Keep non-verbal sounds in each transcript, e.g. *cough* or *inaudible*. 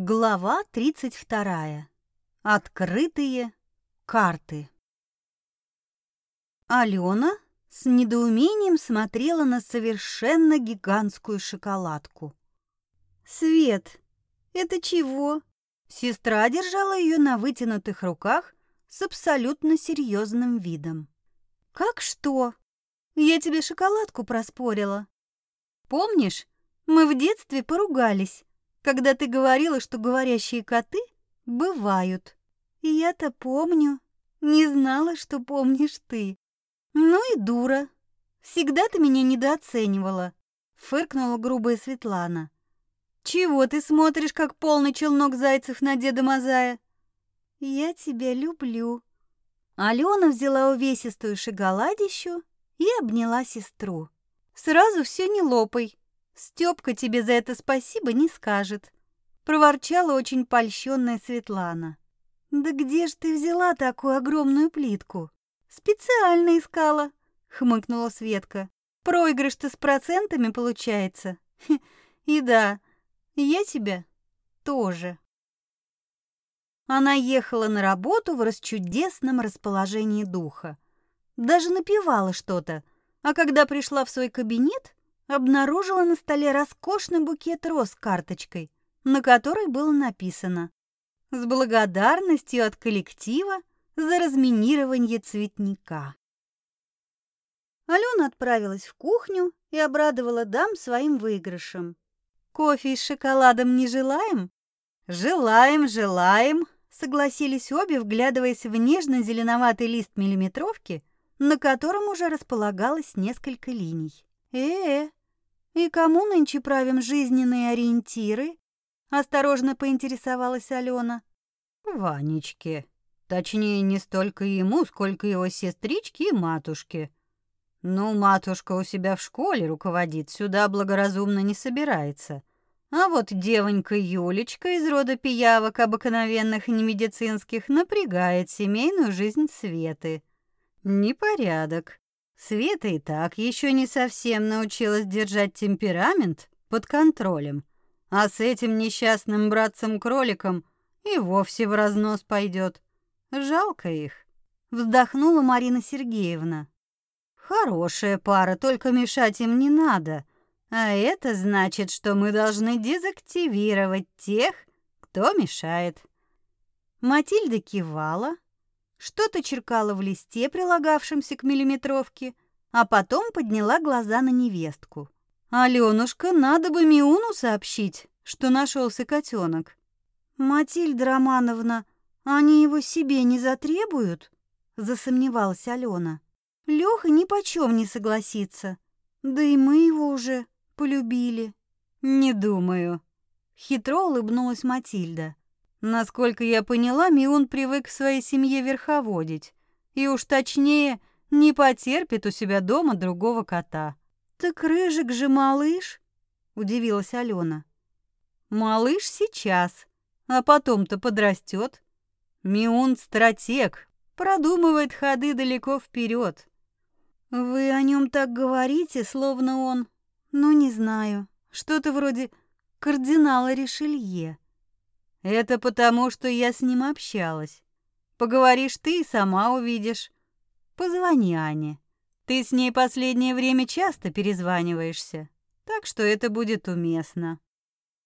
Глава 32. Открытые карты. Алена с недоумением смотрела на совершенно гигантскую шоколадку. «Свет, это чего?» Сестра держала ее на вытянутых руках с абсолютно серьезным видом. «Как что? Я тебе шоколадку проспорила. Помнишь, мы в детстве поругались?» Когда ты говорила, что говорящие коты бывают. Я-то помню. Не знала, что помнишь ты. Ну и дура. Всегда ты меня недооценивала, фыркнула грубая Светлана. Чего ты смотришь, как полный челнок зайцев на Деда Мазая? Я тебя люблю. Алена взяла увесистую шоколадищу и обняла сестру. Сразу все не лопай. Стёпка тебе за это спасибо не скажет, проворчала очень польщенная Светлана. Да где ж ты взяла такую огромную плитку? Специально искала, хмыкнула Светка. Проигрыш-то с процентами получается. И да, я тебя тоже. Она ехала на работу в расчудесном расположении духа. Даже напевала что-то, а когда пришла в свой кабинет, обнаружила на столе роскошный букет роз с карточкой, на которой было написано «С благодарностью от коллектива за разминирование цветника». Алена отправилась в кухню и обрадовала дам своим выигрышем. «Кофе с шоколадом не желаем?» «Желаем, желаем», — согласились обе, вглядываясь в нежно-зеленоватый лист миллиметровки, на котором уже располагалось несколько линий. «Э-э, «И кому нынче правим жизненные ориентиры?» — осторожно поинтересовалась Алена. «Ванечке. Точнее, не столько ему, сколько его сестричке и матушке. Ну, матушка у себя в школе руководит, сюда благоразумно не собирается. А вот девонька Юлечка из рода пиявок обыкновенных и немедицинских напрягает семейную жизнь Светы. Непорядок. Света и так еще не совсем научилась держать темперамент под контролем, а с этим несчастным братцем-кроликом и вовсе в разнос пойдет. Жалко их. Вздохнула Марина Сергеевна. Хорошая пара, только мешать им не надо. А это значит, что мы должны дезактивировать тех, кто мешает. Матильда кивала, что-то черкала в листе, прилагавшемся к миллиметровке, а потом подняла глаза на невестку. «Алёнушка, надо бы Миуну сообщить, что нашелся котенок. «Матильда Романовна, они его себе не затребуют?» — засомневалась Алена. «Лёха ни почем не согласится. Да и мы его уже полюбили». «Не думаю», — хитро улыбнулась Матильда. Насколько я поняла, Миун привык в своей семье верховодить. И уж точнее, не потерпит у себя дома другого кота. «Так Рыжик же малыш?» — удивилась Алена. «Малыш сейчас, а потом-то подрастет. Миун — стратег, продумывает ходы далеко вперед. «Вы о нем так говорите, словно он, ну не знаю, что-то вроде кардинала Ришелье». Это потому, что я с ним общалась. Поговоришь ты и сама увидишь. Позвони Ане. Ты с ней последнее время часто перезваниваешься, так что это будет уместно.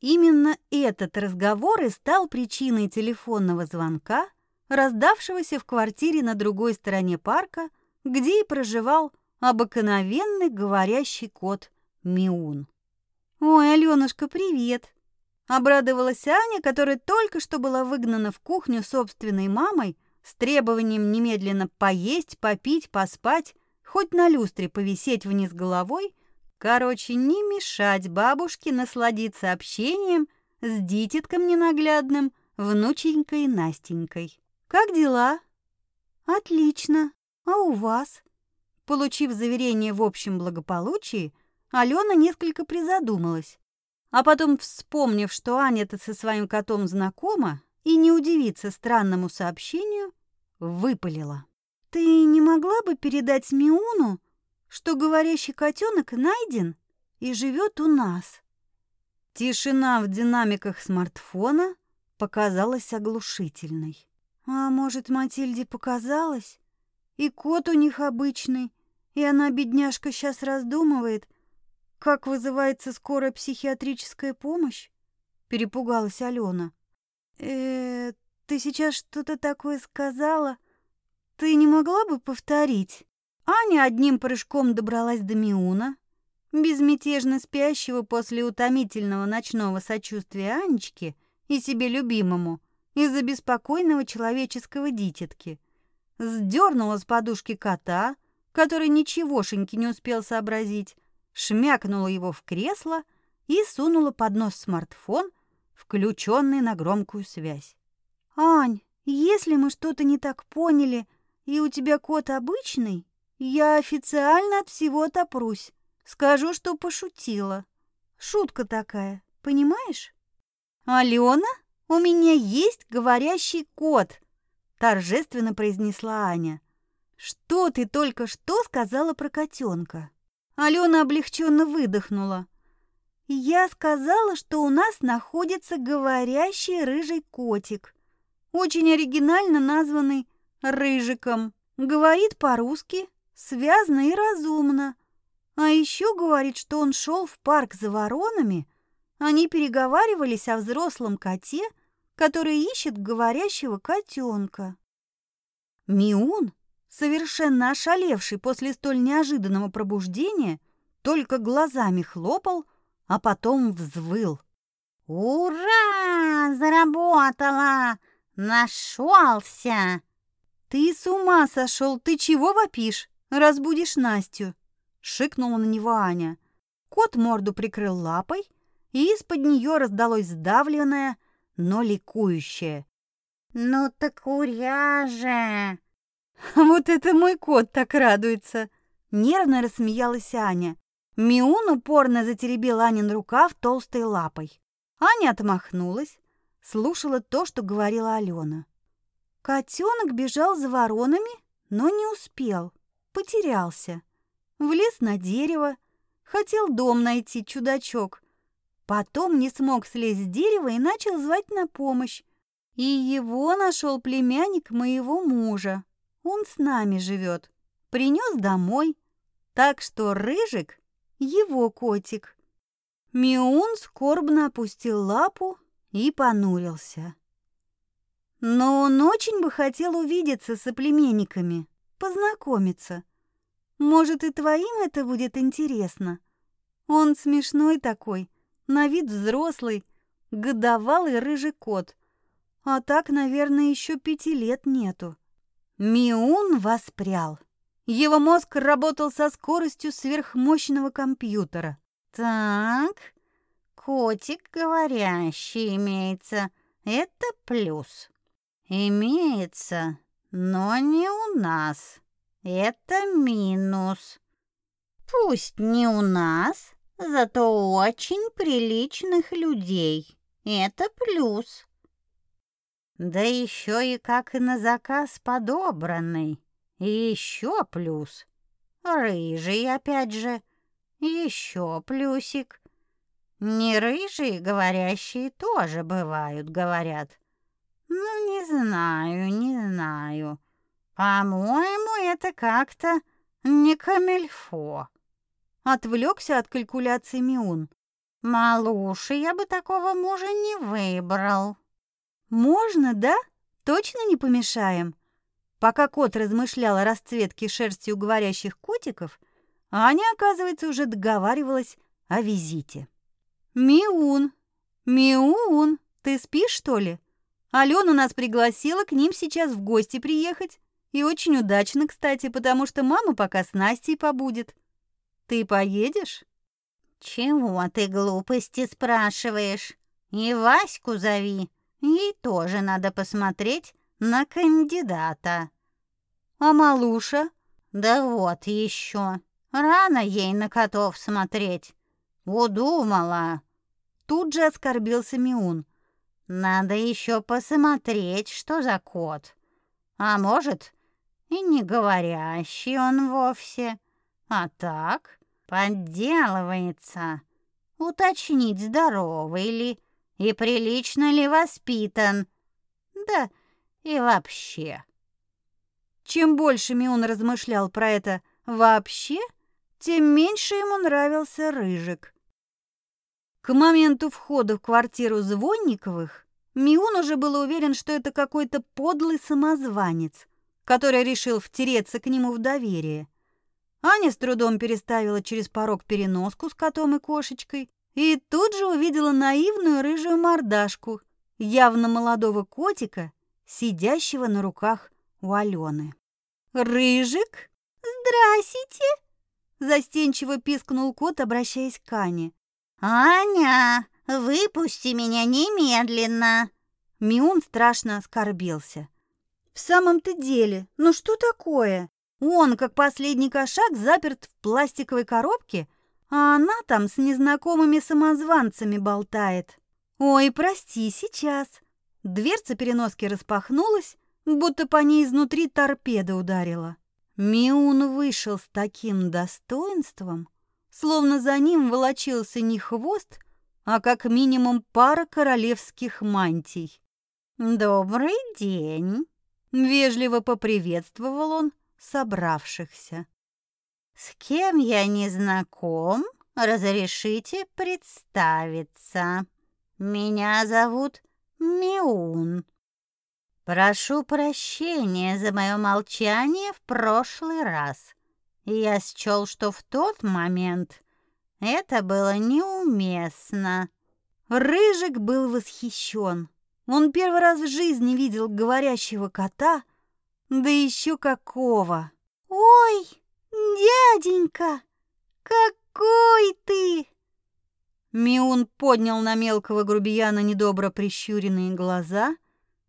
Именно этот разговор и стал причиной телефонного звонка, раздавшегося в квартире на другой стороне парка, где и проживал обыкновенный говорящий кот Миун. «Ой, Алёнушка, привет!» Обрадовалась Аня, которая только что была выгнана в кухню собственной мамой с требованием немедленно поесть, попить, поспать, хоть на люстре повисеть вниз головой, короче, не мешать бабушке насладиться общением с дитятком ненаглядным, внученькой Настенькой. «Как дела?» «Отлично. А у вас?» Получив заверение в общем благополучии, Алена несколько призадумалась. А потом, вспомнив, что Аня-то со своим котом знакома, и не удивиться странному сообщению, выпалила. «Ты не могла бы передать Миуну, что говорящий котенок найден и живет у нас?» Тишина в динамиках смартфона показалась оглушительной. А может, Матильде показалось? И кот у них обычный, и она, бедняжка, сейчас раздумывает, как вызывается скорая психиатрическая помощь? Перепугалась Алена. Э, ты сейчас что-то такое сказала? Ты не могла бы повторить? Аня одним прыжком добралась до Миуна, безмятежно спящего после утомительного ночного сочувствия Анечки и себе любимому из-за беспокойного человеческого дитятки. Сдернула с подушки кота, который ничегошеньки не успел сообразить, шмякнула его в кресло и сунула под нос смартфон, включенный на громкую связь. «Ань, если мы что-то не так поняли, и у тебя кот обычный, я официально от всего отопрусь. Скажу, что пошутила. Шутка такая, понимаешь? Алена, у меня есть говорящий кот, торжественно произнесла Аня. Что ты только что сказала про котенка? Алена облегченно выдохнула. Я сказала, что у нас находится говорящий рыжий котик, очень оригинально названный Рыжиком. Говорит по-русски, связно и разумно. А еще говорит, что он шел в парк за воронами. Они переговаривались о взрослом коте, который ищет говорящего котенка. Миун, совершенно ошалевший после столь неожиданного пробуждения, только глазами хлопал, а потом взвыл. «Ура! Заработала! Нашелся!» «Ты с ума сошел! Ты чего вопишь? Разбудишь Настю!» шикнула на него Аня. Кот морду прикрыл лапой, и из-под нее раздалось сдавленное, но ликующее. «Ну так уря же!» *laughs* «Вот это мой кот так радуется!» Нервно рассмеялась Аня. Миун упорно затеребил Анин рукав толстой лапой. Аня отмахнулась, слушала то, что говорила Алена. Котенок бежал за воронами, но не успел, потерялся влез на дерево, хотел дом найти, чудачок. Потом не смог слезть с дерева и начал звать на помощь. И его нашел племянник моего мужа. Он с нами живет. Принес домой. Так что Рыжик — его котик. Миун скорбно опустил лапу и понурился. Но он очень бы хотел увидеться с соплеменниками, познакомиться. Может, и твоим это будет интересно. Он смешной такой, на вид взрослый, годовалый рыжий кот. А так, наверное, еще пяти лет нету. Миун воспрял. Его мозг работал со скоростью сверхмощного компьютера. Так, котик говорящий имеется. Это плюс. Имеется, но не у нас. Это минус. Пусть не у нас, зато очень приличных людей. Это плюс. Да еще и как и на заказ подобранный. И еще плюс. Рыжий, опять же. Еще плюсик. Не рыжие говорящие тоже бывают, говорят. Ну, не знаю, не знаю. «По-моему, это как-то не камельфо». Отвлекся от калькуляции Миун. «Малуши, я бы такого мужа не выбрал». «Можно, да? Точно не помешаем?» Пока кот размышлял о расцветке шерсти у говорящих котиков, Аня, оказывается, уже договаривалась о визите. «Миун! Миун! Ты спишь, что ли? Алена нас пригласила к ним сейчас в гости приехать. И очень удачно, кстати, потому что мама пока с Настей побудет. Ты поедешь? Чего ты глупости спрашиваешь? И Ваську зови. Ей тоже надо посмотреть на кандидата. А малуша? Да вот еще. Рано ей на котов смотреть. Удумала. Тут же оскорбился Миун. Надо еще посмотреть, что за кот. А может, и не говорящий он вовсе, а так подделывается. Уточнить, здоровый ли и прилично ли воспитан. Да и вообще. Чем больше Мион размышлял про это вообще, тем меньше ему нравился Рыжик. К моменту входа в квартиру Звонниковых Миун уже был уверен, что это какой-то подлый самозванец, который решил втереться к нему в доверие. Аня с трудом переставила через порог переноску с котом и кошечкой и тут же увидела наивную рыжую мордашку, явно молодого котика, сидящего на руках у Алены. «Рыжик? Здрасте!» Застенчиво пискнул кот, обращаясь к Ане. «Аня, выпусти меня немедленно!» Миун страшно оскорбился. «В самом-то деле, ну что такое? Он, как последний кошак, заперт в пластиковой коробке, а она там с незнакомыми самозванцами болтает. Ой, прости, сейчас». Дверца переноски распахнулась, будто по ней изнутри торпеда ударила. Миун вышел с таким достоинством, словно за ним волочился не хвост, а как минимум пара королевских мантий. «Добрый день!» — вежливо поприветствовал он собравшихся. «С кем я не знаком, разрешите представиться. Меня зовут Миун. Прошу прощения за мое молчание в прошлый раз. Я счел, что в тот момент это было неуместно. Рыжик был восхищен. Он первый раз в жизни видел говорящего кота, да еще какого. «Ой, дяденька, какой ты!» Миун поднял на мелкого грубияна недобро прищуренные глаза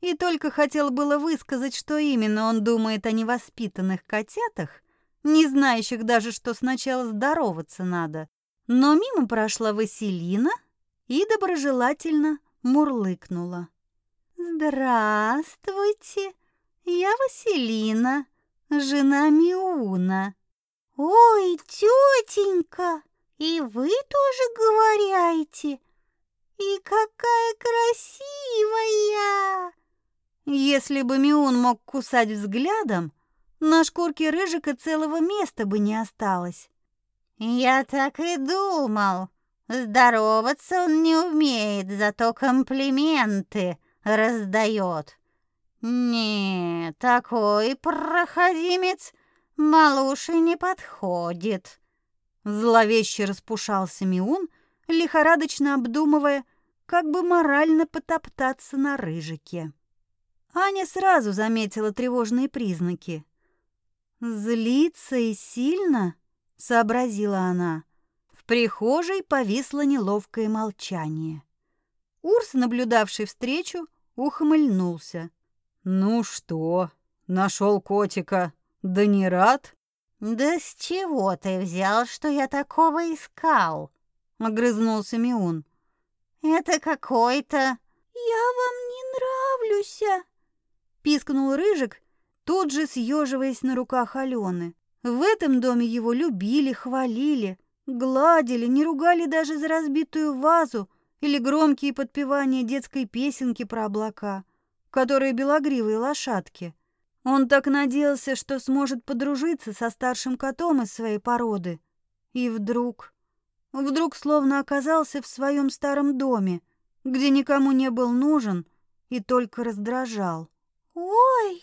и только хотел было высказать, что именно он думает о невоспитанных котятах, не знающих даже, что сначала здороваться надо. Но мимо прошла Василина и доброжелательно мурлыкнула. «Здравствуйте, я Василина, жена Миуна». «Ой, тетенька!» И вы тоже говорите? И какая красивая! Если бы Миун мог кусать взглядом, на шкурке рыжика целого места бы не осталось. Я так и думал. Здороваться он не умеет, зато комплименты раздает. Не, такой проходимец малуши не подходит. Зловеще распушался Миун, лихорадочно обдумывая, как бы морально потоптаться на рыжике. Аня сразу заметила тревожные признаки. «Злится и сильно?» — сообразила она. В прихожей повисло неловкое молчание. Урс, наблюдавший встречу, ухмыльнулся. «Ну что, нашел котика? Да не рад?» «Да с чего ты взял, что я такого искал?» — огрызнулся Миун. «Это какой-то...» «Я вам не нравлюсь!» — пискнул Рыжик, тут же съеживаясь на руках Алены. В этом доме его любили, хвалили, гладили, не ругали даже за разбитую вазу или громкие подпевания детской песенки про облака, которые белогривые лошадки. Он так надеялся, что сможет подружиться со старшим котом из своей породы. И вдруг... Вдруг словно оказался в своем старом доме, где никому не был нужен и только раздражал. «Ой,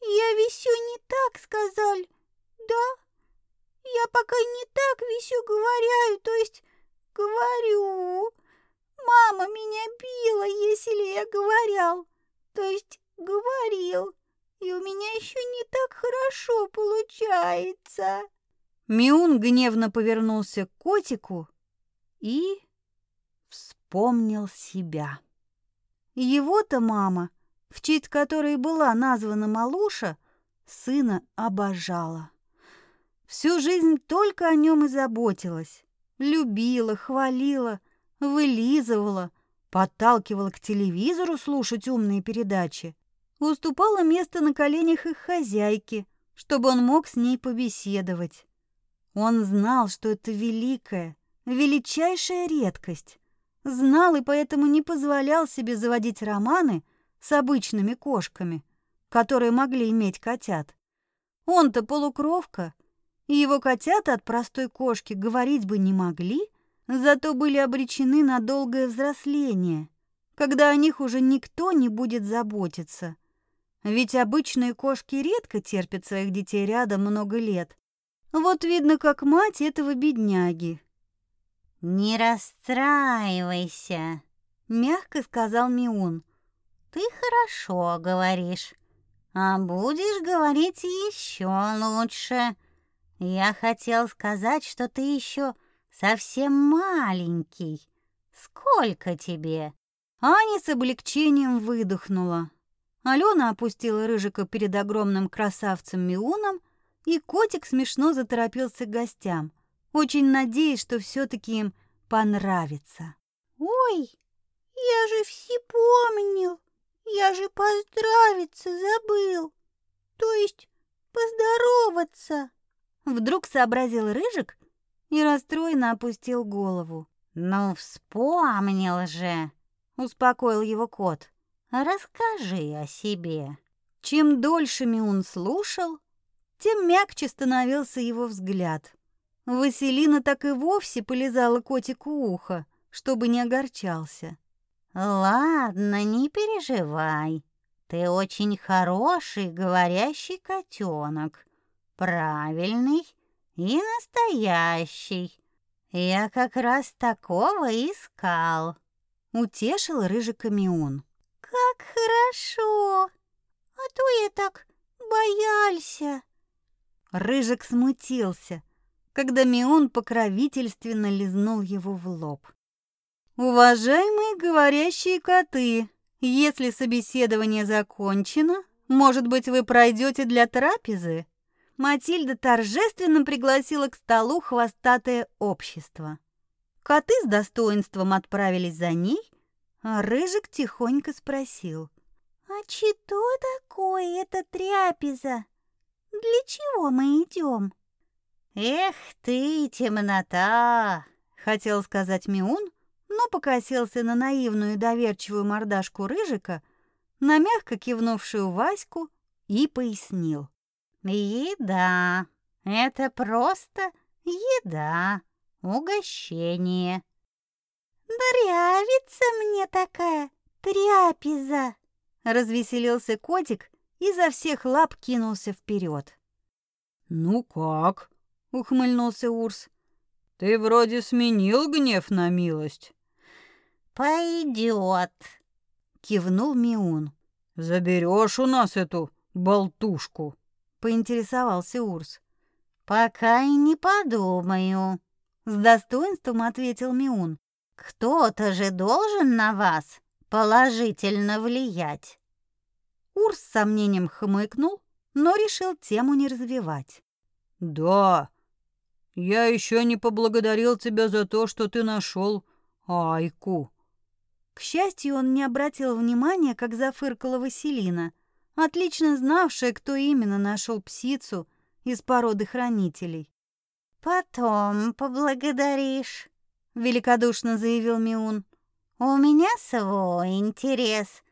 я висю не так сказал, да? Я пока не так висю говорю, то есть говорю. Мама меня била, если я говорил, то есть говорил и у меня еще не так хорошо получается. Миун гневно повернулся к котику и вспомнил себя. Его-то мама, в честь которой была названа Малуша, сына обожала. Всю жизнь только о нем и заботилась. Любила, хвалила, вылизывала, подталкивала к телевизору слушать умные передачи уступала место на коленях их хозяйки, чтобы он мог с ней побеседовать. Он знал, что это великая, величайшая редкость. знал и поэтому не позволял себе заводить романы с обычными кошками, которые могли иметь котят. Он-то полукровка, и его котята от простой кошки говорить бы не могли, зато были обречены на долгое взросление, когда о них уже никто не будет заботиться. Ведь обычные кошки редко терпят своих детей рядом много лет. Вот видно, как мать этого бедняги. «Не расстраивайся», — мягко сказал Миун. «Ты хорошо говоришь, а будешь говорить еще лучше. Я хотел сказать, что ты еще совсем маленький. Сколько тебе?» Аня с облегчением выдохнула. Алена опустила рыжика перед огромным красавцем Миуном, и котик смешно заторопился к гостям, очень надеясь, что все таки им понравится. «Ой, я же все помнил, я же поздравиться забыл, то есть поздороваться!» Вдруг сообразил Рыжик и расстроенно опустил голову. «Ну, вспомнил же!» — успокоил его кот. Расскажи о себе. Чем дольше Миун слушал, тем мягче становился его взгляд. Василина так и вовсе полизала котику ухо, чтобы не огорчался. Ладно, не переживай. Ты очень хороший говорящий котенок, правильный и настоящий. Я как раз такого искал. Утешил рыжий камеон. Как хорошо! А то я так боялся. Рыжик смутился, когда Мион покровительственно лизнул его в лоб. Уважаемые говорящие коты, если собеседование закончено, может быть, вы пройдете для трапезы? Матильда торжественно пригласила к столу хвостатое общество. Коты с достоинством отправились за ней, а Рыжик тихонько спросил. «А что такое эта тряпиза? Для чего мы идем?» «Эх ты, темнота!» — хотел сказать Миун, но покосился на наивную и доверчивую мордашку Рыжика, на мягко кивнувшую Ваську и пояснил. «Еда. Это просто еда. Угощение. «Нравится мне такая тряпиза!» Развеселился котик и за всех лап кинулся вперед. «Ну как?» — ухмыльнулся Урс. «Ты вроде сменил гнев на милость». «Пойдет», — кивнул Миун. «Заберешь у нас эту болтушку?» — поинтересовался Урс. «Пока и не подумаю», — с достоинством ответил Миун. Кто-то же должен на вас положительно влиять. Урс с сомнением хмыкнул, но решил тему не развивать. Да. Я еще не поблагодарил тебя за то, что ты нашел Айку. К счастью, он не обратил внимания, как зафыркала Василина, отлично знавшая, кто именно нашел псицу из породы хранителей. Потом поблагодаришь, великодушно заявил Миун. У меня свой интерес.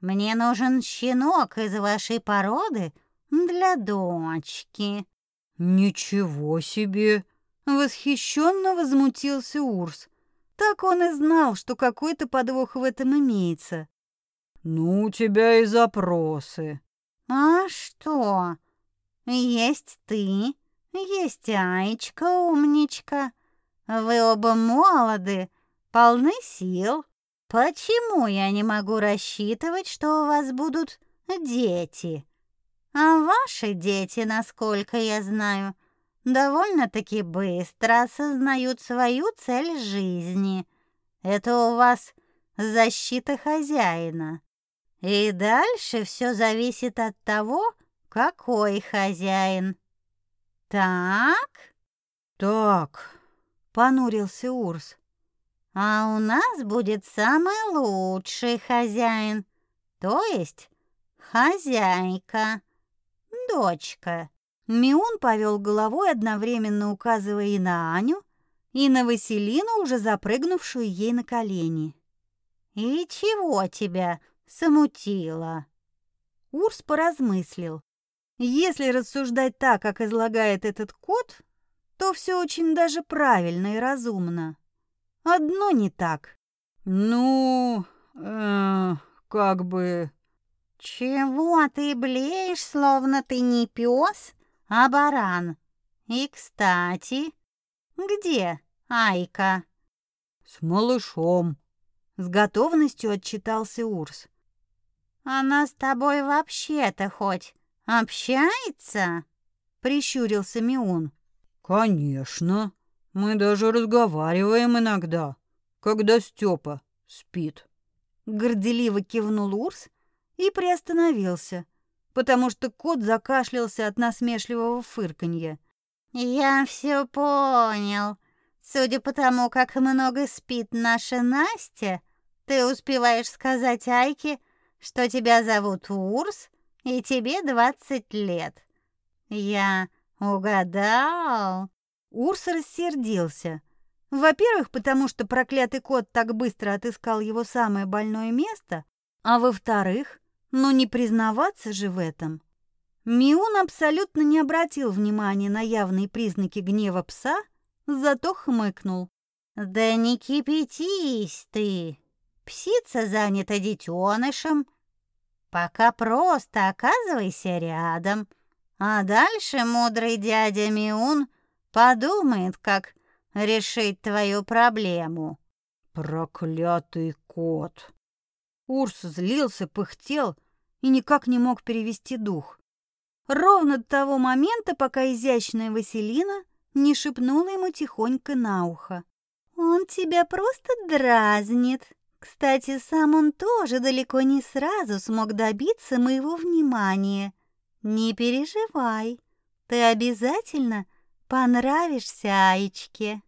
Мне нужен щенок из вашей породы для дочки. Ничего себе, восхищенно возмутился Урс. Так он и знал, что какой-то подвох в этом имеется. Ну, у тебя и запросы. А что? Есть ты, есть Аечка умничка. Вы оба молоды, полны сил. Почему я не могу рассчитывать, что у вас будут дети? А ваши дети, насколько я знаю, довольно-таки быстро осознают свою цель жизни. Это у вас защита хозяина. И дальше все зависит от того, какой хозяин. Так? Так, понурился Урс. А у нас будет самый лучший хозяин, то есть хозяйка, дочка. Миун повел головой, одновременно указывая и на Аню, и на Василину, уже запрыгнувшую ей на колени. «И чего тебя замутило?» Урс поразмыслил. Если рассуждать так, как излагает этот кот, то все очень даже правильно и разумно. Одно не так. Ну, э, как бы... Чего ты блеешь, словно ты не пес, а баран? И, кстати, где Айка? С малышом. С готовностью отчитался Урс. Она с тобой вообще-то хоть общается? Прищурился Миун. Конечно. Мы даже разговариваем иногда, когда Степа спит. Горделиво кивнул Урс и приостановился, потому что кот закашлялся от насмешливого фырканья. «Я все понял. Судя по тому, как много спит наша Настя, ты успеваешь сказать Айке, что тебя зовут Урс, и тебе двадцать лет. Я угадал. Урс рассердился. Во-первых, потому что проклятый кот так быстро отыскал его самое больное место, а во-вторых, ну не признаваться же в этом. Миун абсолютно не обратил внимания на явные признаки гнева пса, зато хмыкнул. «Да не кипятись ты! Псица занята детенышем. Пока просто оказывайся рядом, а дальше мудрый дядя Миун подумает, как решить твою проблему». «Проклятый кот!» Урс злился, пыхтел и никак не мог перевести дух. Ровно до того момента, пока изящная Василина не шепнула ему тихонько на ухо. «Он тебя просто дразнит. Кстати, сам он тоже далеко не сразу смог добиться моего внимания. Не переживай, ты обязательно понравишься Аечке.